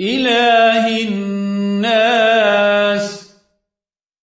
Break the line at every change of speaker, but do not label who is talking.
إله الناس.